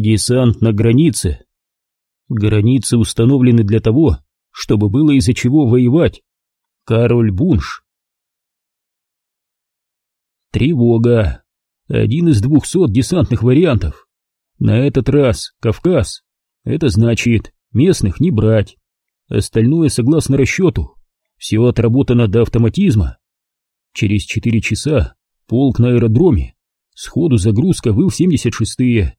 Десант на границе. Границы установлены для того, чтобы было из-за чего воевать. Кароль Бунш. Тревога. Один из двухсот десантных вариантов. На этот раз Кавказ. Это значит, местных не брать. Остальное согласно расчету. Все отработано до автоматизма. Через четыре часа полк на аэродроме. Сходу загрузка в Ил-76-е.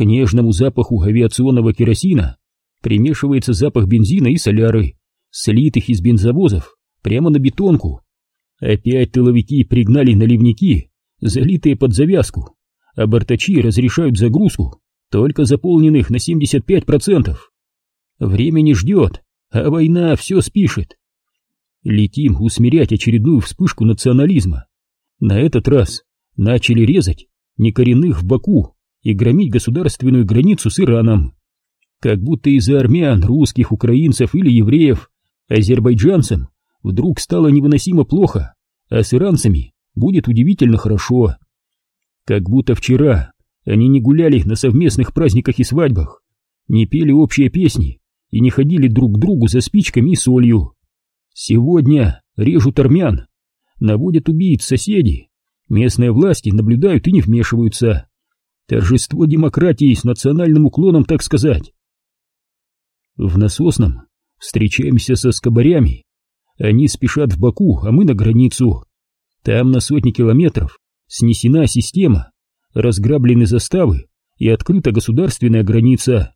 К нежному запаху авиационного керосина примешивается запах бензина и соляры, слитых из бензовозов прямо на бетонку. Опять тыловики пригнали наливники, залитые под завязку, а бортачи разрешают загрузку только заполненных на 75%. Время не ждет, а война все спишет. Летим усмирять очередную вспышку национализма. На этот раз начали резать некоренных в Баку и громить государственную границу с Ираном. Как будто из-за армян, русских, украинцев или евреев азербайджанцам вдруг стало невыносимо плохо, а с иранцами будет удивительно хорошо. Как будто вчера они не гуляли на совместных праздниках и свадьбах, не пели общие песни и не ходили друг к другу за спичками и солью. Сегодня режут армян, наводят убийц соседи, местные власти наблюдают и не вмешиваются. Торжество демократии с национальным уклоном, так сказать. В насосном встречаемся со скобарями. Они спешат в Баку, а мы на границу. Там на сотни километров снесена система, разграблены заставы и открыта государственная граница.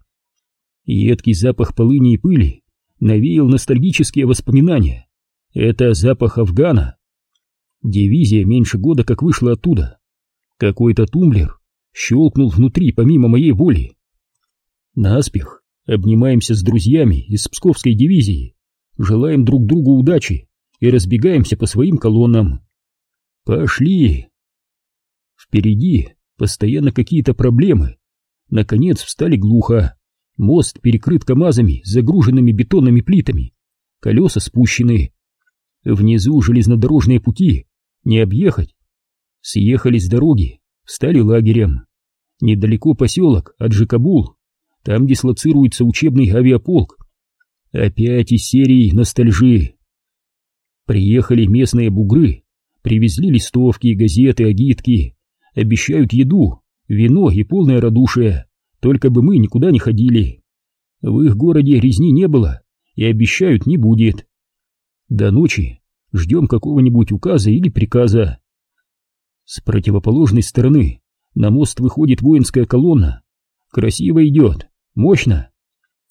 Едкий запах полыни и пыли навеял ностальгические воспоминания. Это запах Афгана. Дивизия меньше года как вышла оттуда. Какой-то тумблер щелкнул внутри помимо моей воли. Наспех обнимаемся с друзьями из Псковской дивизии, желаем друг другу удачи и разбегаемся по своим колоннам. Пошли! Впереди постоянно какие-то проблемы. Наконец встали глухо. Мост перекрыт КАМАЗами загруженными бетонными плитами. Колеса спущены. Внизу железнодорожные пути. Не объехать. Съехали с дороги стали лагерем. Недалеко поселок Аджикабул, там дислоцируется учебный авиаполк. Опять из серии ностальжи. Приехали местные бугры, привезли листовки, газеты, агитки, обещают еду, вино и полное радушие, только бы мы никуда не ходили. В их городе резни не было и обещают не будет. До ночи ждем какого-нибудь указа или приказа. С противоположной стороны на мост выходит воинская колонна. Красиво идет, мощно.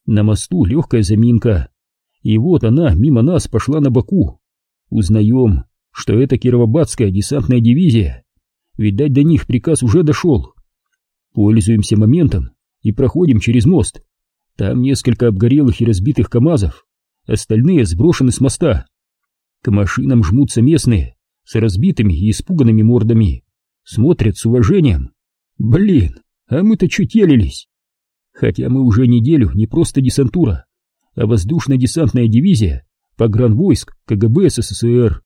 На мосту легкая заминка. И вот она мимо нас пошла на боку. Узнаем, что это Кировобадская десантная дивизия. Видать, до них приказ уже дошел. Пользуемся моментом и проходим через мост. Там несколько обгорелых и разбитых КАМАЗов. Остальные сброшены с моста. К машинам жмутся местные, с разбитыми и испуганными мордами, смотрят с уважением. Блин, а мы-то чутелились. Хотя мы уже неделю не просто десантура, а воздушно-десантная дивизия погранвойск КГБ СССР.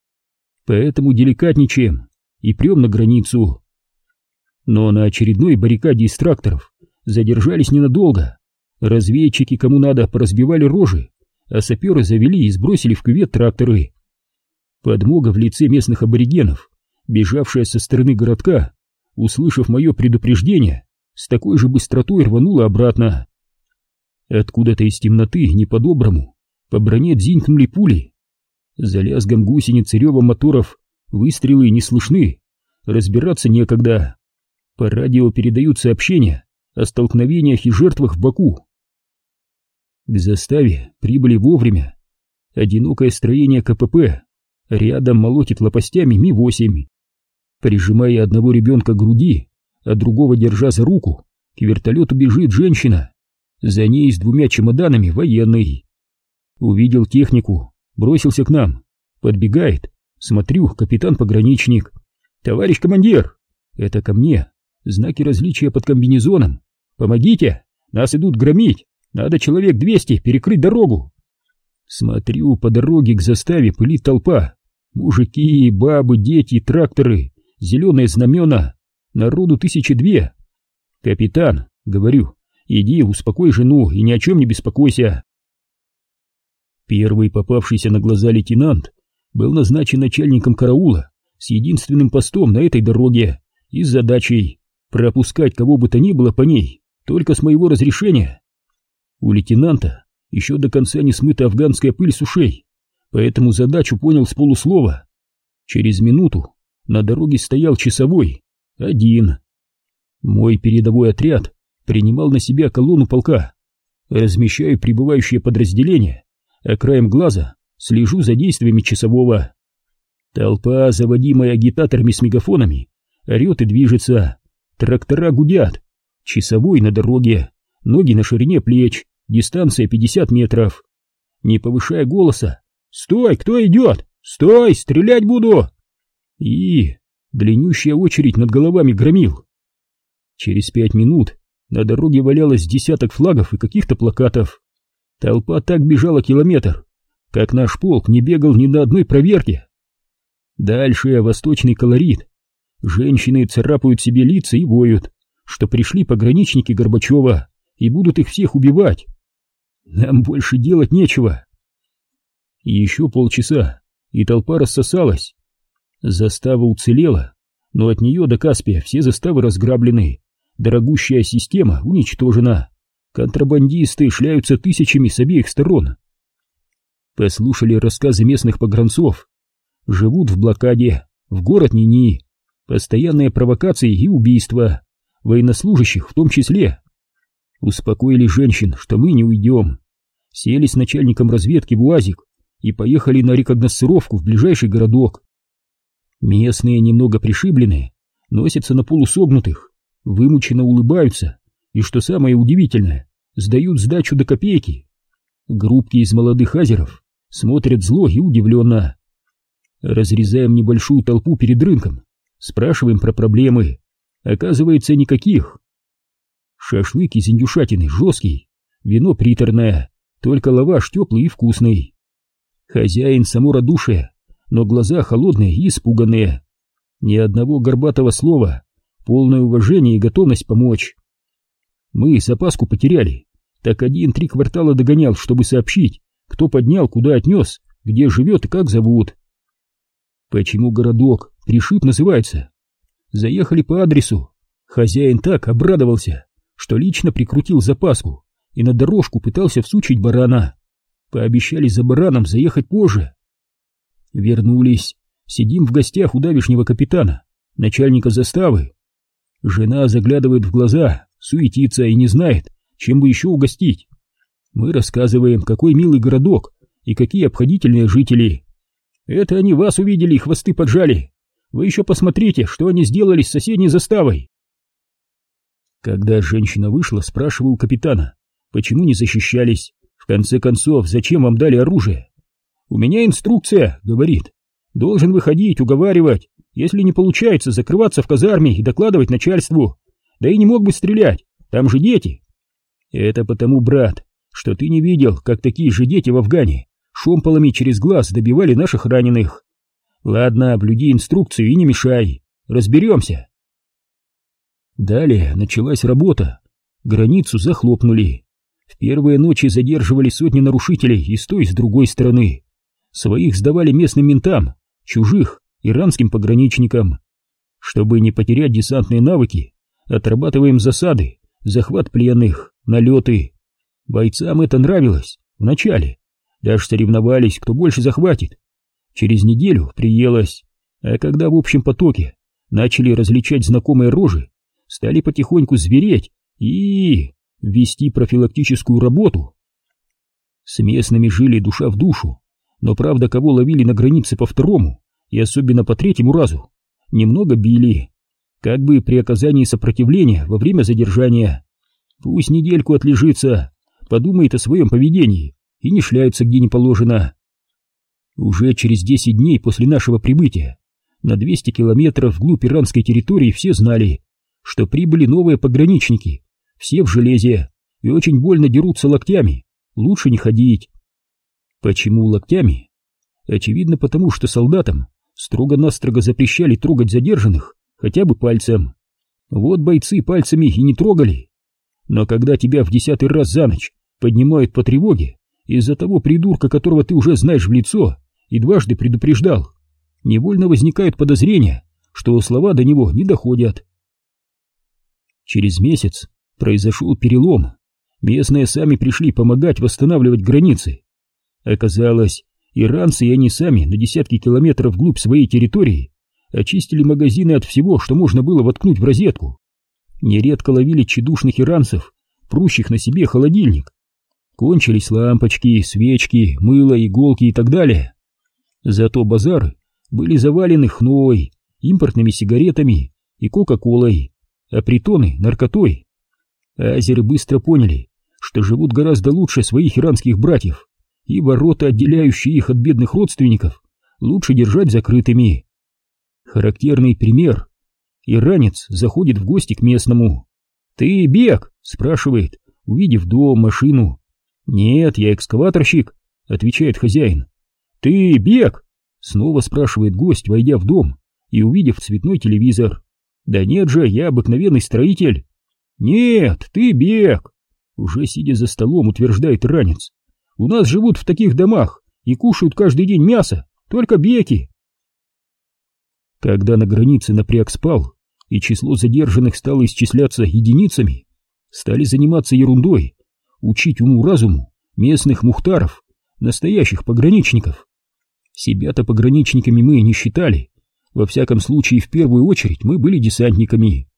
Поэтому деликатничаем и прем на границу. Но на очередной баррикаде из тракторов задержались ненадолго. Разведчики кому надо поразбивали рожи, а саперы завели и сбросили в кювет тракторы. Подмога в лице местных аборигенов, бежавшая со стороны городка, услышав мое предупреждение, с такой же быстротой рванула обратно. Откуда-то из темноты, не по-доброму, по броне дзинкнули пули. За лязгом гусениц и моторов выстрелы не слышны, разбираться некогда. По радио передают сообщения о столкновениях и жертвах в Баку. К заставе прибыли вовремя. Одинокое строение КПП Рядом молотит лопастями Ми-8. Прижимая одного ребенка к груди, а другого держа за руку, к вертолету бежит женщина. За ней с двумя чемоданами военный. Увидел технику, бросился к нам. Подбегает. Смотрю, капитан-пограничник. «Товарищ командир!» «Это ко мне. Знаки различия под комбинезоном. Помогите! Нас идут громить! Надо человек двести перекрыть дорогу!» Смотрю, по дороге к заставе пылит толпа. Мужики, бабы, дети, тракторы, зеленые знамена. Народу тысячи две. Капитан, говорю, Иди, успокой жену и ни о чем не беспокойся. Первый попавшийся на глаза лейтенант был назначен начальником караула с единственным постом на этой дороге и с задачей пропускать кого бы то ни было по ней только с моего разрешения. У лейтенанта еще до конца не смыта афганская пыль с ушей, поэтому задачу понял с полуслова. Через минуту на дороге стоял часовой, один. Мой передовой отряд принимал на себя колонну полка. Размещаю прибывающие подразделения, а краем глаза слежу за действиями часового. Толпа, заводимая агитаторами с мегафонами, орет и движется. Трактора гудят. Часовой на дороге, ноги на ширине плеч, дистанция 50 метров. Не повышая голоса, «Стой, кто идет? Стой, стрелять буду!» И длиннющая очередь над головами громил. Через пять минут на дороге валялось десяток флагов и каких-то плакатов. Толпа так бежала километр, как наш полк не бегал ни на одной проверке. Дальше восточный колорит. Женщины царапают себе лица и воют, что пришли пограничники Горбачева и будут их всех убивать. Нам больше делать нечего. Еще полчаса, и толпа рассосалась. Застава уцелела, но от нее до Каспия все заставы разграблены, дорогущая система уничтожена, контрабандисты шляются тысячами с обеих сторон. Послушали рассказы местных погранцов. Живут в блокаде, в город Нини, постоянные провокации и убийства, военнослужащих в том числе. Успокоили женщин, что мы не уйдем. Сели с начальником разведки в УАЗик и поехали на рекогносцировку в ближайший городок. Местные немного пришибленные, носятся на полусогнутых, вымученно улыбаются и, что самое удивительное, сдают сдачу до копейки. Группки из молодых азеров смотрят зло и удивленно. Разрезаем небольшую толпу перед рынком, спрашиваем про проблемы. Оказывается, никаких. Шашлык из индюшатины жесткий, вино приторное, только лаваш теплый и вкусный. Хозяин само но глаза холодные и испуганные. Ни одного горбатого слова, полное уважение и готовность помочь. Мы запаску потеряли, так один три квартала догонял, чтобы сообщить, кто поднял, куда отнес, где живет и как зовут. Почему городок Пришиб называется? Заехали по адресу. Хозяин так обрадовался, что лично прикрутил запаску и на дорожку пытался всучить барана. Пообещали за бараном заехать позже. Вернулись. Сидим в гостях у давишнего капитана, начальника заставы. Жена заглядывает в глаза, суетится и не знает, чем бы еще угостить. Мы рассказываем, какой милый городок и какие обходительные жители. Это они вас увидели и хвосты поджали. Вы еще посмотрите, что они сделали с соседней заставой. Когда женщина вышла, спрашиваю у капитана, почему не защищались. В конце концов, зачем вам дали оружие? У меня инструкция, говорит. Должен выходить, уговаривать. Если не получается, закрываться в казарме и докладывать начальству. Да и не мог бы стрелять, там же дети. Это потому, брат, что ты не видел, как такие же дети в Афгане шомполами через глаз добивали наших раненых. Ладно, блюди инструкцию и не мешай. Разберемся. Далее началась работа. Границу захлопнули. В первые ночи задерживали сотни нарушителей и с той, и с другой стороны. Своих сдавали местным ментам, чужих — иранским пограничникам. Чтобы не потерять десантные навыки, отрабатываем засады, захват пленных, налеты. Бойцам это нравилось вначале. Даже соревновались, кто больше захватит. Через неделю приелось, а когда в общем потоке начали различать знакомые рожи, стали потихоньку звереть и вести профилактическую работу. С местными жили душа в душу, но правда, кого ловили на границе по второму и особенно по третьему разу, немного били, как бы при оказании сопротивления во время задержания. Пусть недельку отлежится, подумает о своем поведении и не шляется где не положено. Уже через 10 дней после нашего прибытия на 200 километров вглубь иранской территории все знали, что прибыли новые пограничники, все в железе, и очень больно дерутся локтями, лучше не ходить. Почему локтями? Очевидно потому, что солдатам строго-настрого запрещали трогать задержанных хотя бы пальцем. Вот бойцы пальцами и не трогали. Но когда тебя в десятый раз за ночь поднимают по тревоге из-за того придурка, которого ты уже знаешь в лицо и дважды предупреждал, невольно возникает подозрение, что слова до него не доходят. Через месяц произошел перелом. Местные сами пришли помогать восстанавливать границы. Оказалось, иранцы и они сами на десятки километров вглубь своей территории очистили магазины от всего, что можно было воткнуть в розетку. Нередко ловили чедушных иранцев, прущих на себе холодильник. Кончились лампочки, свечки, мыло, иголки и так далее. Зато базары были завалены хной, импортными сигаретами и кока-колой, а притоны — наркотой. Азеры быстро поняли, что живут гораздо лучше своих иранских братьев, и ворота, отделяющие их от бедных родственников, лучше держать закрытыми. Характерный пример. Иранец заходит в гости к местному. «Ты бег?» — спрашивает, увидев дом, машину. «Нет, я экскаваторщик», — отвечает хозяин. «Ты бег?» — снова спрашивает гость, войдя в дом и увидев цветной телевизор. «Да нет же, я обыкновенный строитель». «Нет, ты бег!» Уже сидя за столом, утверждает ранец. «У нас живут в таких домах и кушают каждый день мясо, только беки. Когда на границе напряг спал, и число задержанных стало исчисляться единицами, стали заниматься ерундой, учить уму-разуму местных мухтаров, настоящих пограничников. Себя-то пограничниками мы не считали, во всяком случае в первую очередь мы были десантниками.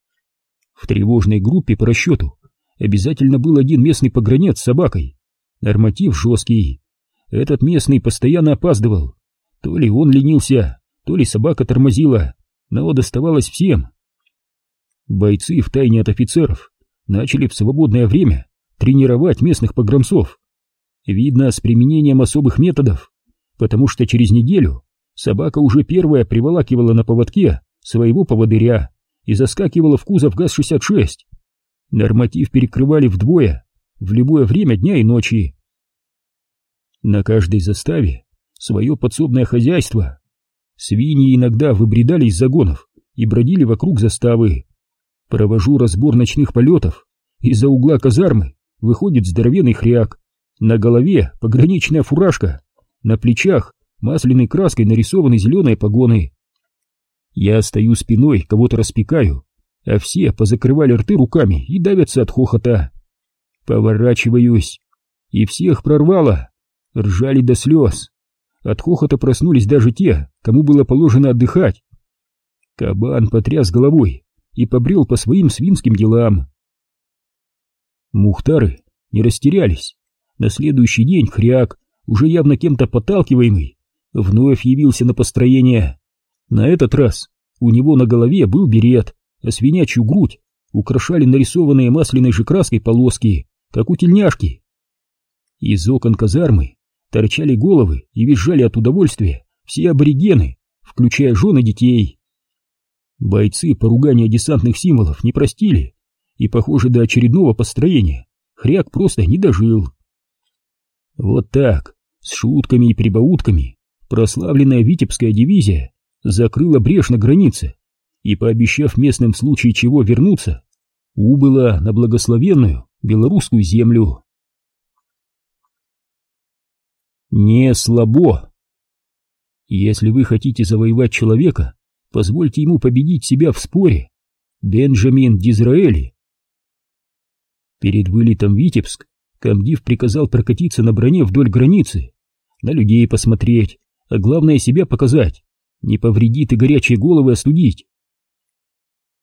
В тревожной группе по расчету обязательно был один местный погранец с собакой, норматив жесткий. Этот местный постоянно опаздывал, то ли он ленился, то ли собака тормозила, но доставалось всем. Бойцы втайне от офицеров начали в свободное время тренировать местных погранцов. Видно, с применением особых методов, потому что через неделю собака уже первая приволакивала на поводке своего поводыря и заскакивала в кузов ГАЗ-66. Норматив перекрывали вдвое, в любое время дня и ночи. На каждой заставе свое подсобное хозяйство, Свиньи иногда выбредали из загонов и бродили вокруг заставы. Провожу разбор ночных полетов. Из-за угла казармы выходит здоровенный хряк. На голове пограничная фуражка. На плечах масляной краской нарисованы зеленые погоны. Я стою спиной, кого-то распекаю, а все позакрывали рты руками и давятся от хохота. Поворачиваюсь, и всех прорвало. Ржали до слез. От хохота проснулись даже те, кому было положено отдыхать. Кабан потряс головой и побрел по своим свинским делам. Мухтары не растерялись. На следующий день хряк, уже явно кем-то подталкиваемый, вновь явился на построение. На этот раз у него на голове был берет, а свинячью грудь украшали нарисованные масляной же краской полоски, как у тельняшки. Из окон казармы торчали головы и визжали от удовольствия все аборигены, включая жены детей. Бойцы поругания десантных символов не простили, и, похоже, до очередного построения хряк просто не дожил. Вот так, с шутками и прибаутками, прославленная Витебская дивизия закрыла брешь на границе и, пообещав местным в случае чего вернуться, убыла на благословенную белорусскую землю. Не слабо. Если вы хотите завоевать человека, позвольте ему победить себя в споре. Бенджамин Дизраэли. Перед вылетом в Витебск комдив приказал прокатиться на броне вдоль границы, на людей посмотреть, а главное себя показать, не повредит и горячие головы остудить.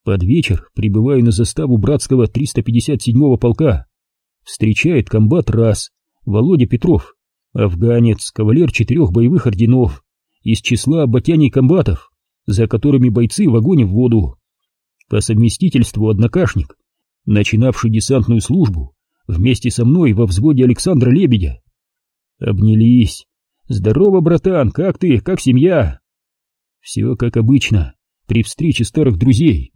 Под вечер прибываю на заставу братского 357-го полка. Встречает комбат РАС Володя Петров Афганец, кавалер четырех боевых орденов, из числа батяний комбатов, за которыми бойцы в огонь в воду. По совместительству однокашник, начинавший десантную службу вместе со мной во взводе Александра Лебедя. Обнялись. «Здорово, братан, как ты, как семья?» Все как обычно, при встрече старых друзей.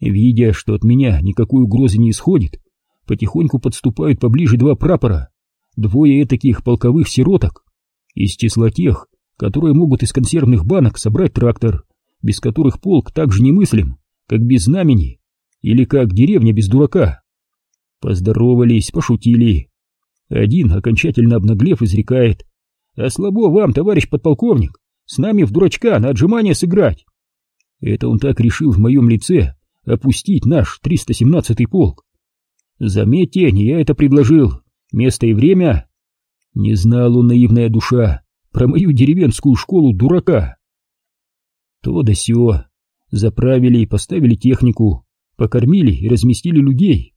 Видя, что от меня никакой угрозы не исходит, потихоньку подступают поближе два прапора двое таких полковых сироток из числа тех, которые могут из консервных банок собрать трактор, без которых полк так же немыслим, как без знамени или как деревня без дурака. Поздоровались, пошутили. Один, окончательно обнаглев, изрекает. «А слабо вам, товарищ подполковник, с нами в дурачка на отжимание сыграть!» Это он так решил в моем лице опустить наш 317-й полк. Заметьте, не я это предложил. Место и время. Не знал он, наивная душа, про мою деревенскую школу дурака. То да сё. Заправили и поставили технику, покормили и разместили людей.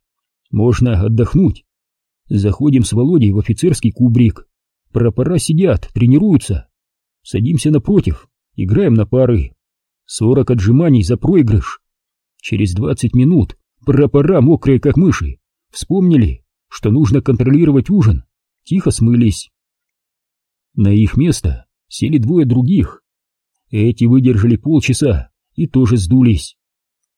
Можно отдохнуть. Заходим с Володей в офицерский кубрик. Прапора сидят, тренируются. Садимся напротив, играем на пары. Сорок отжиманий за проигрыш. Через двадцать минут прапора мокрые как мыши. Вспомнили, что нужно контролировать ужин. Тихо смылись. На их место сели двое других. Эти выдержали полчаса и тоже сдулись.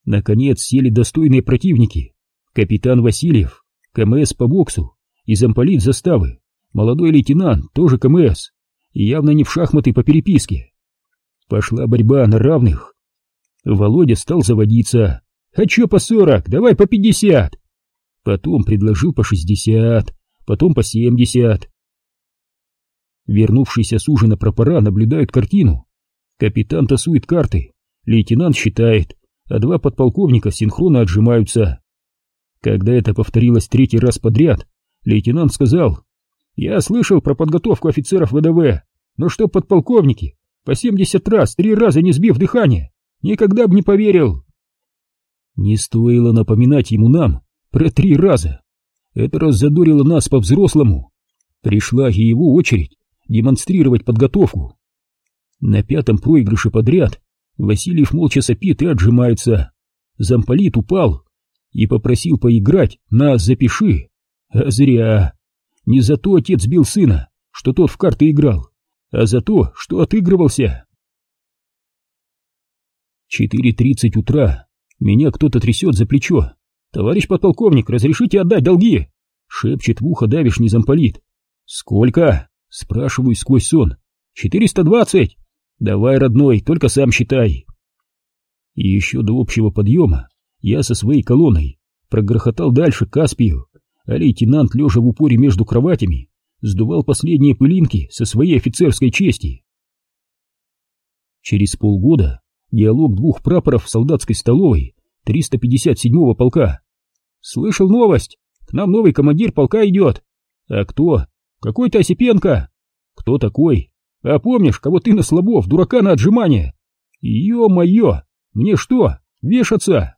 Наконец сели достойные противники. Капитан Васильев, КМС по боксу, и замполит заставы, молодой лейтенант, тоже КМС, и явно не в шахматы по переписке. Пошла борьба на равных. Володя стал заводиться. «А чё по сорок? Давай по пятьдесят!» Потом предложил по шестьдесят, потом по семьдесят. Вернувшиеся с ужина пропора наблюдают картину. Капитан тасует карты, лейтенант считает, а два подполковника синхронно отжимаются. Когда это повторилось третий раз подряд, лейтенант сказал, «Я слышал про подготовку офицеров ВДВ, но что подполковники, по семьдесят раз, три раза не сбив дыхание, никогда бы не поверил». Не стоило напоминать ему нам про три раза. Это раззадорило нас по-взрослому. Пришла и его очередь демонстрировать подготовку. На пятом проигрыше подряд Васильев молча сопит и отжимается. Замполит упал и попросил поиграть на «запиши». А зря. Не за то отец бил сына, что тот в карты играл, а за то, что отыгрывался. 4.30 утра. Меня кто-то трясет за плечо. «Товарищ подполковник, разрешите отдать долги?» Шепчет в ухо давишний замполит. «Сколько?» Спрашиваю сквозь сон. «Четыреста двадцать!» «Давай, родной, только сам считай!» И еще до общего подъема я со своей колонной прогрохотал дальше Каспию, а лейтенант, лежа в упоре между кроватями, сдувал последние пылинки со своей офицерской чести. Через полгода диалог двух прапоров в солдатской столовой 357-го полка. «Слышал новость! К нам новый командир полка идет!» «А кто?» Какой-то Осипенко. Кто такой? А помнишь, кого ты на слабов, дурака на отжимание? Ё-моё, мне что, вешаться?